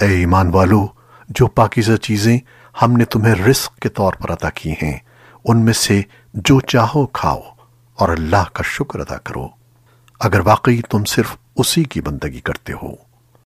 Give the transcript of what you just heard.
اے ایمان والو، جو پاکیزہ چیزیں ہم نے تمہیں رزق کے طور پر عطا کی ہیں، ان میں سے جو چاہو کھاؤ اور اللہ کا شکر ادا کرو۔ اگر واقعی تم صرف اسی کی بندگی کرتے ہو۔